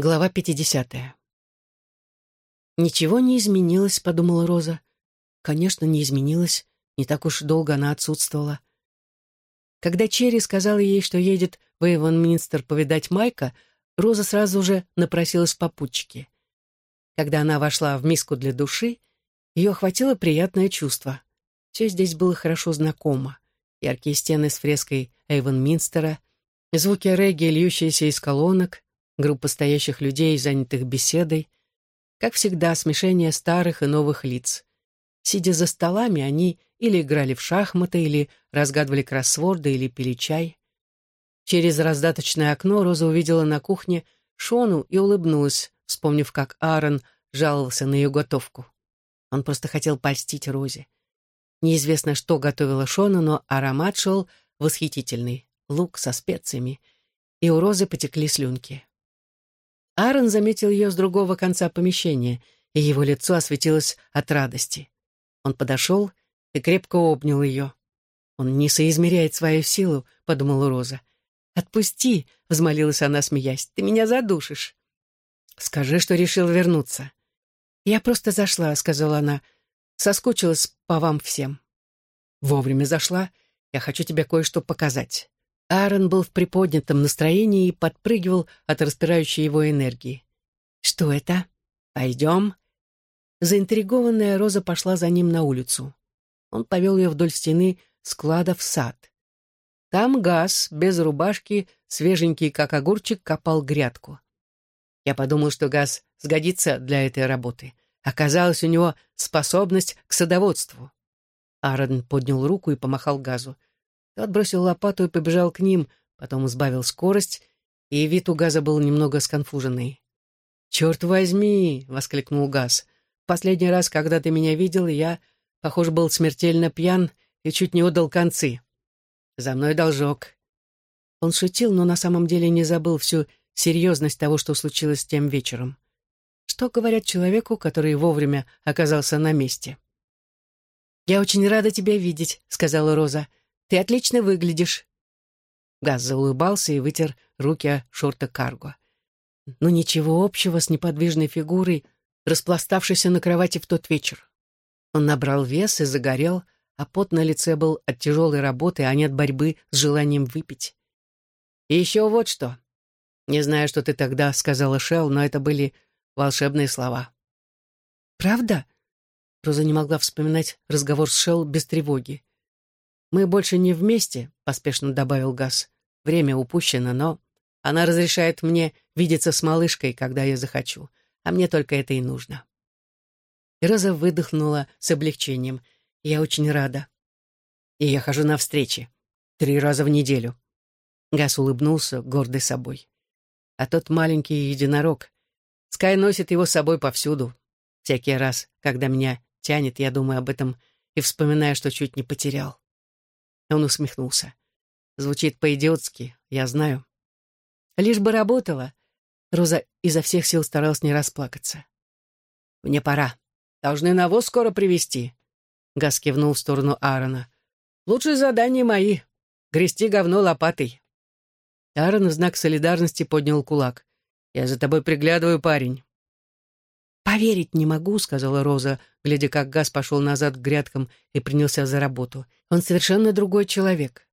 Глава 50. «Ничего не изменилось», — подумала Роза. «Конечно, не изменилось. Не так уж долго она отсутствовала». Когда Черри сказала ей, что едет в Эйвонминстер повидать Майка, Роза сразу же напросилась в попутчики. Когда она вошла в миску для души, ее охватило приятное чувство. Все здесь было хорошо знакомо. Яркие стены с фреской Эйвонминстера, звуки регги, льющиеся из колонок, группа стоящих людей, занятых беседой. Как всегда, смешение старых и новых лиц. Сидя за столами, они или играли в шахматы, или разгадывали кроссворды, или пили чай. Через раздаточное окно Роза увидела на кухне Шону и улыбнулась, вспомнив, как Аарон жаловался на ее готовку. Он просто хотел польстить Розе. Неизвестно, что готовила Шона, но аромат шел восхитительный. Лук со специями. И у Розы потекли слюнки. Аарон заметил ее с другого конца помещения, и его лицо осветилось от радости. Он подошел и крепко обнял ее. «Он не соизмеряет свою силу», — подумала Роза. «Отпусти», — взмолилась она, смеясь, — «ты меня задушишь». «Скажи, что решил вернуться». «Я просто зашла», — сказала она. «Соскучилась по вам всем». «Вовремя зашла. Я хочу тебе кое-что показать». Аарон был в приподнятом настроении и подпрыгивал от распирающей его энергии. «Что это? Пойдем?» Заинтригованная Роза пошла за ним на улицу. Он повел ее вдоль стены склада в сад. Там газ, без рубашки, свеженький, как огурчик, копал грядку. Я подумал, что газ сгодится для этой работы. Оказалось, у него способность к садоводству. Аарон поднял руку и помахал газу. Тот бросил лопату и побежал к ним, потом сбавил скорость, и вид у Газа был немного сконфуженный. «Черт возьми!» — воскликнул Газ. «Последний раз, когда ты меня видел, я, похоже, был смертельно пьян и чуть не отдал концы. За мной должок». Он шутил, но на самом деле не забыл всю серьезность того, что случилось тем вечером. Что говорят человеку, который вовремя оказался на месте? «Я очень рада тебя видеть», — сказала Роза. Ты отлично выглядишь». Газ заулыбался и вытер руки о шорты карго. Но ничего общего с неподвижной фигурой, распластавшейся на кровати в тот вечер. Он набрал вес и загорел, а пот на лице был от тяжелой работы, а не от борьбы с желанием выпить. И еще вот что. Не знаю, что ты тогда сказала, Шел, но это были волшебные слова. «Правда?» Роза не могла вспоминать разговор с Шел без тревоги. «Мы больше не вместе», — поспешно добавил Газ. «Время упущено, но она разрешает мне видеться с малышкой, когда я захочу, а мне только это и нужно». Роза выдохнула с облегчением. «Я очень рада. И я хожу на встречи. Три раза в неделю». Газ улыбнулся, гордый собой. А тот маленький единорог. Скай носит его с собой повсюду. Всякий раз, когда меня тянет, я думаю об этом и вспоминаю, что чуть не потерял. Он усмехнулся. Звучит по-идиотски, я знаю. Лишь бы работала. Роза изо всех сил старалась не расплакаться. «Мне пора. Должны навоз скоро привезти». Газ кивнул в сторону Аарона. «Лучшие задания мои. Грести говно лопатой». Аарон в знак солидарности поднял кулак. «Я за тобой приглядываю, парень». «Поверить не могу», — сказала Роза, глядя, как Газ пошел назад к грядкам и принялся за работу. «Он совершенно другой человек.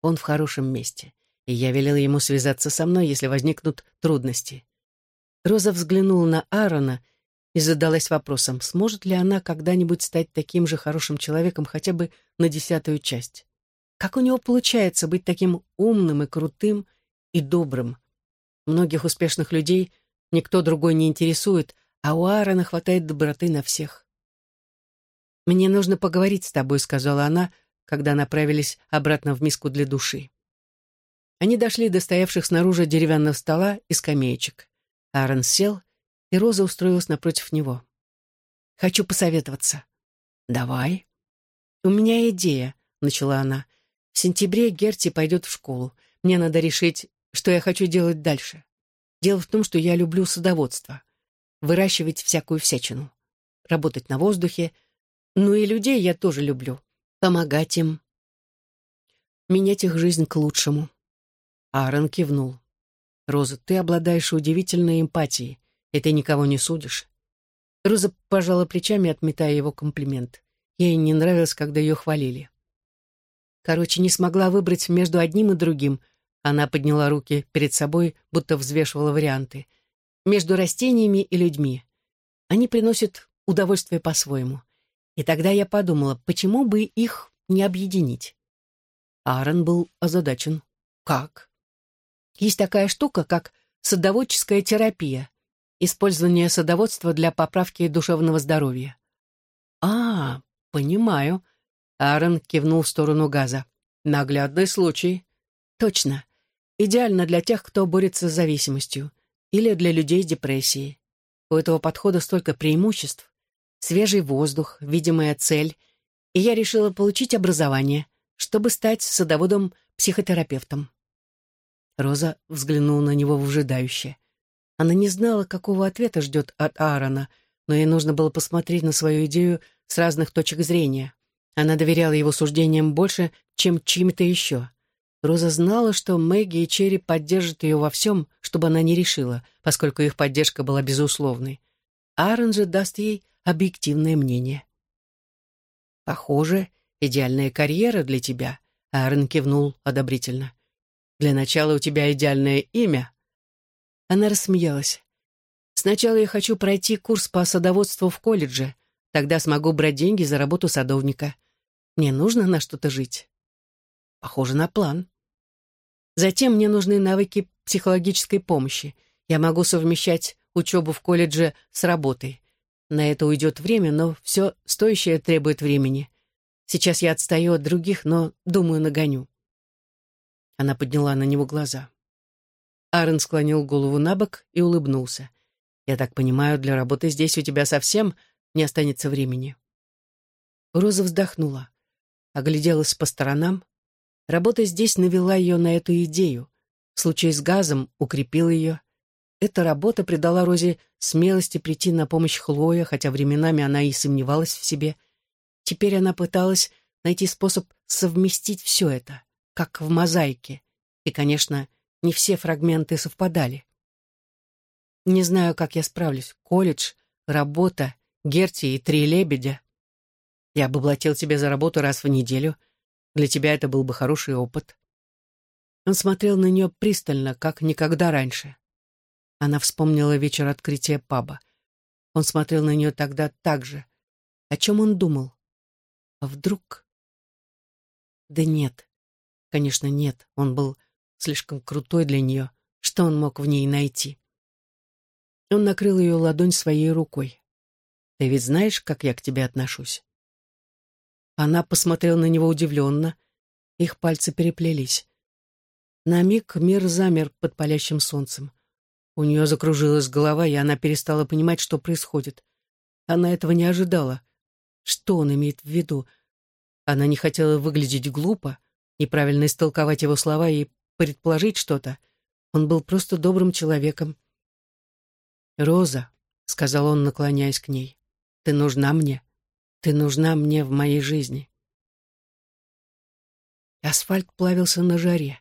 Он в хорошем месте, и я велела ему связаться со мной, если возникнут трудности». Роза взглянула на Аарона и задалась вопросом, сможет ли она когда-нибудь стать таким же хорошим человеком хотя бы на десятую часть. Как у него получается быть таким умным и крутым и добрым? Многих успешных людей никто другой не интересует, а у Аарона хватает доброты на всех. «Мне нужно поговорить с тобой», — сказала она, когда направились обратно в миску для души. Они дошли до стоявших снаружи деревянного стола и скамеечек. Аарон сел, и Роза устроилась напротив него. «Хочу посоветоваться». «Давай». «У меня идея», — начала она. «В сентябре Герти пойдет в школу. Мне надо решить, что я хочу делать дальше. Дело в том, что я люблю садоводство выращивать всякую всячину, работать на воздухе. Ну и людей я тоже люблю. Помогать им. Менять их жизнь к лучшему. Аарон кивнул. Роза, ты обладаешь удивительной эмпатией, и ты никого не судишь. Роза пожала плечами, отметая его комплимент. Ей не нравилось, когда ее хвалили. Короче, не смогла выбрать между одним и другим. Она подняла руки перед собой, будто взвешивала варианты. Между растениями и людьми. Они приносят удовольствие по-своему. И тогда я подумала, почему бы их не объединить? Аарон был озадачен. Как? Есть такая штука, как садоводческая терапия, использование садоводства для поправки душевного здоровья. А, понимаю. Аарон кивнул в сторону газа. Наглядный случай. Точно. Идеально для тех, кто борется с зависимостью. Или для людей с депрессией. У этого подхода столько преимуществ. Свежий воздух, видимая цель. И я решила получить образование, чтобы стать садоводом-психотерапевтом. Роза взглянула на него выжидающе. Она не знала, какого ответа ждет от Аарона, но ей нужно было посмотреть на свою идею с разных точек зрения. Она доверяла его суждениям больше, чем чьим-то еще. Роза знала, что Мэгги и Черри поддержат ее во всем, чтобы она не решила, поскольку их поддержка была безусловной. Аарон же даст ей объективное мнение. «Похоже, идеальная карьера для тебя», — Аарон кивнул одобрительно. «Для начала у тебя идеальное имя». Она рассмеялась. «Сначала я хочу пройти курс по садоводству в колледже, Тогда смогу брать деньги за работу садовника. Мне нужно на что-то жить. Похоже на план. Затем мне нужны навыки психологической помощи. Я могу совмещать учебу в колледже с работой. На это уйдет время, но все стоящее требует времени. Сейчас я отстаю от других, но, думаю, нагоню. Она подняла на него глаза. Аарон склонил голову на бок и улыбнулся. «Я так понимаю, для работы здесь у тебя совсем не останется времени. Роза вздохнула, огляделась по сторонам. Работа здесь навела ее на эту идею. Случай с газом укрепил ее. Эта работа придала Розе смелости прийти на помощь Хлое, хотя временами она и сомневалась в себе. Теперь она пыталась найти способ совместить все это, как в мозаике. И, конечно, не все фрагменты совпадали. Не знаю, как я справлюсь. Колледж, работа Герти и три лебедя. Я бы платил тебе за работу раз в неделю. Для тебя это был бы хороший опыт. Он смотрел на нее пристально, как никогда раньше. Она вспомнила вечер открытия паба. Он смотрел на нее тогда так же. О чем он думал? А вдруг... Да нет. Конечно, нет. Он был слишком крутой для нее. Что он мог в ней найти? Он накрыл ее ладонь своей рукой. Ты ведь знаешь, как я к тебе отношусь?» Она посмотрела на него удивленно. Их пальцы переплелись. На миг мир замер под палящим солнцем. У нее закружилась голова, и она перестала понимать, что происходит. Она этого не ожидала. Что он имеет в виду? Она не хотела выглядеть глупо, неправильно истолковать его слова и предположить что-то. Он был просто добрым человеком. «Роза», — сказал он, наклоняясь к ней, ты нужна мне. Ты нужна мне в моей жизни. Асфальт плавился на жаре.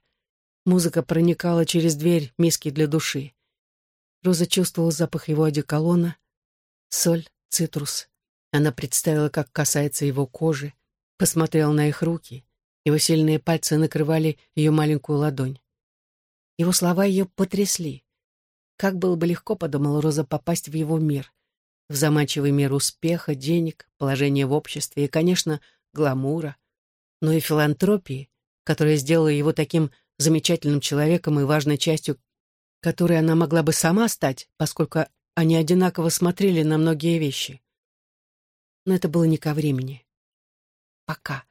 Музыка проникала через дверь миски для души. Роза чувствовала запах его одеколона, соль, цитрус. Она представила, как касается его кожи, посмотрела на их руки. Его сильные пальцы накрывали ее маленькую ладонь. Его слова ее потрясли. Как было бы легко, подумала Роза, попасть в его мир в заманчивый мир успеха, денег, положения в обществе и, конечно, гламура, но и филантропии, которая сделала его таким замечательным человеком и важной частью, которой она могла бы сама стать, поскольку они одинаково смотрели на многие вещи. Но это было не ко времени. Пока.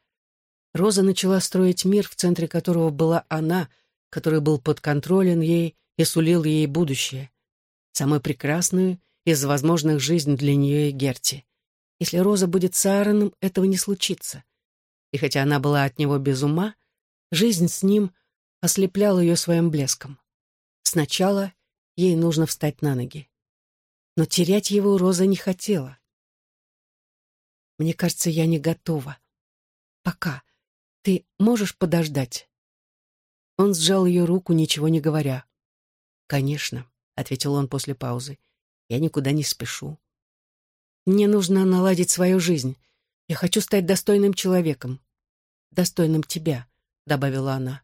Роза начала строить мир, в центре которого была она, который был подконтролен ей и сулил ей будущее, самую прекрасную из возможных жизнь для нее и Герти. Если Роза будет с Аароном, этого не случится. И хотя она была от него без ума, жизнь с ним ослепляла ее своим блеском. Сначала ей нужно встать на ноги. Но терять его Роза не хотела. «Мне кажется, я не готова. Пока. Ты можешь подождать?» Он сжал ее руку, ничего не говоря. «Конечно», — ответил он после паузы. «Я никуда не спешу. Мне нужно наладить свою жизнь. Я хочу стать достойным человеком. Достойным тебя», — добавила она.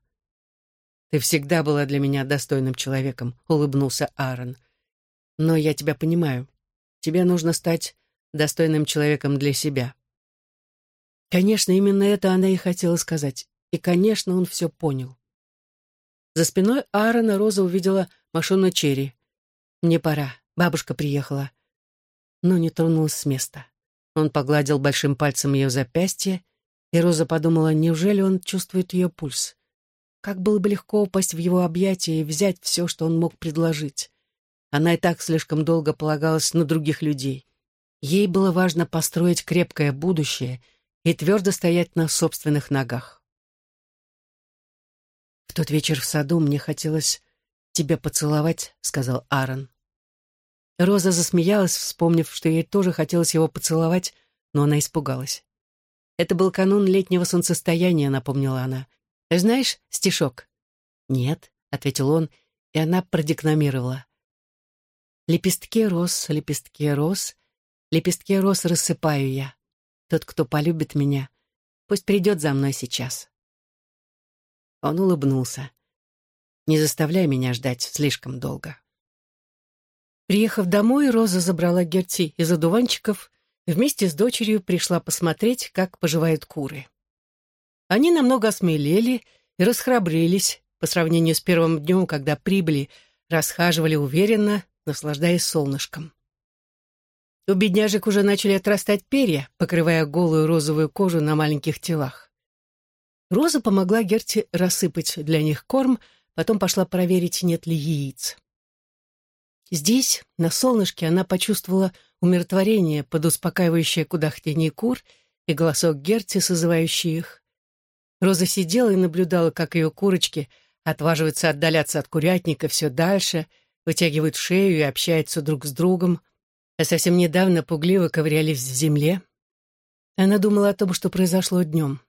«Ты всегда была для меня достойным человеком», — улыбнулся Аарон. «Но я тебя понимаю. Тебе нужно стать достойным человеком для себя». Конечно, именно это она и хотела сказать. И, конечно, он все понял. За спиной Аарона Роза увидела машину Черри. «Мне пора. Бабушка приехала». Но не тронулась с места. Он погладил большим пальцем ее запястье, и Роза подумала, неужели он чувствует ее пульс. Как было бы легко упасть в его объятия и взять все, что он мог предложить. Она и так слишком долго полагалась на других людей. Ей было важно построить крепкое будущее и твердо стоять на собственных ногах. «В тот вечер в саду мне хотелось тебя поцеловать», — сказал Аарон. Роза засмеялась, вспомнив, что ей тоже хотелось его поцеловать, но она испугалась. «Это был канун летнего солнцестояния», — напомнила она. «Знаешь стишок?» «Нет», — ответил он, и она продекламировала. «Лепестки роз, лепестки роз, лепестки роз рассыпаю я. Тот, кто полюбит меня, пусть придет за мной сейчас». Он улыбнулся. «Не заставляй меня ждать слишком долго». Приехав домой, Роза забрала Герти из одуванчиков и вместе с дочерью пришла посмотреть, как поживают куры. Они намного осмелели и расхрабрились по сравнению с первым днем, когда прибыли, расхаживали уверенно, наслаждаясь солнышком. У бедняжек уже начали отрастать перья, покрывая голую розовую кожу на маленьких телах. Роза помогла Герти рассыпать для них корм, потом пошла проверить, нет ли яиц. Здесь, на солнышке, она почувствовала умиротворение под успокаивающее кудахтение кур и голосок Герти, созывающий их. Роза сидела и наблюдала, как ее курочки отваживаются отдаляться от курятника все дальше, вытягивают шею и общаются друг с другом, а совсем недавно пугливо ковырялись в земле. Она думала о том, что произошло днем.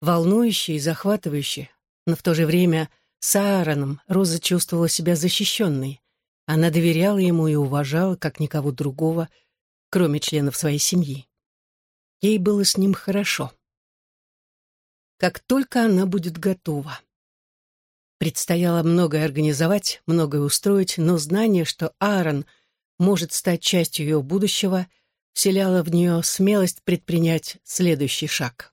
Волнующе и захватывающе, но в то же время с Аароном Роза чувствовала себя защищенной. Она доверяла ему и уважала, как никого другого, кроме членов своей семьи. Ей было с ним хорошо как только она будет готова. Предстояло многое организовать, многое устроить, но знание, что Аарон может стать частью ее будущего, вселяло в нее смелость предпринять следующий шаг.